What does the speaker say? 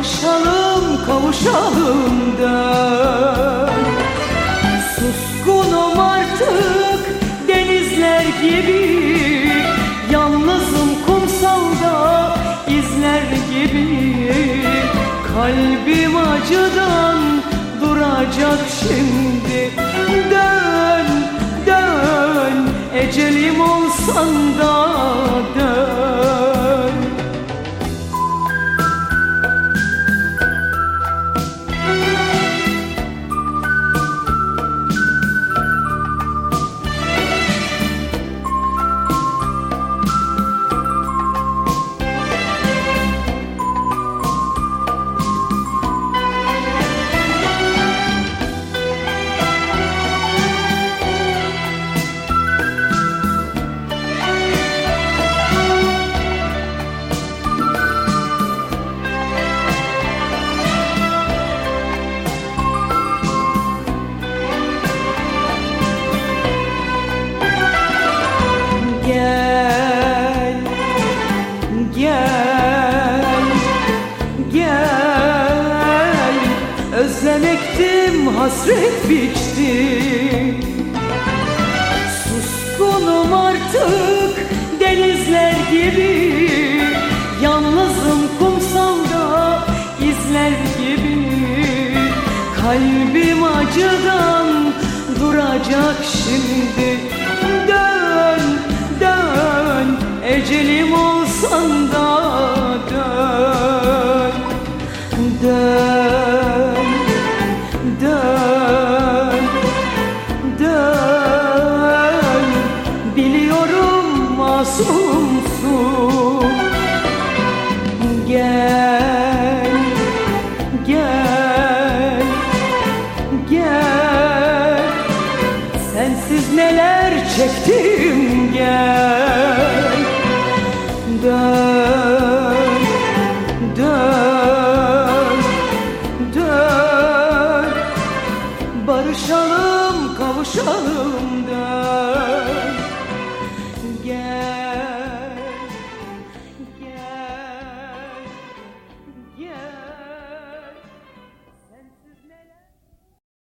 kavuşalım kavuşalım dön Suskunum artık denizler gibi. Yalnızım kumsalda izler gibi. Kalbim acıdan duracak şimdi. Dön dön ecelim olsan da. Özlemektim, hasret biçtim Suskunum artık denizler gibi. Yalnızım kumsalda izler gibi. Kalbim acıdan duracak şimdi neler çektim gel. Dön, dön, dön. Barışalım, kavuşalım dön.